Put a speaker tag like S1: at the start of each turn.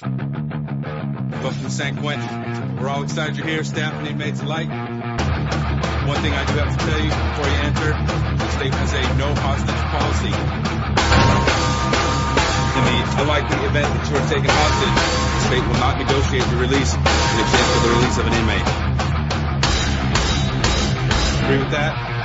S1: Welcome to San Quentin. We're all excited you're here, staff and inmates alike. One thing I do have to tell you before you enter, the state has a no hostage policy. In the unlikely event that you are taken hostage, the state will not negotiate your release in exchange for the release of an inmate. Agree with that?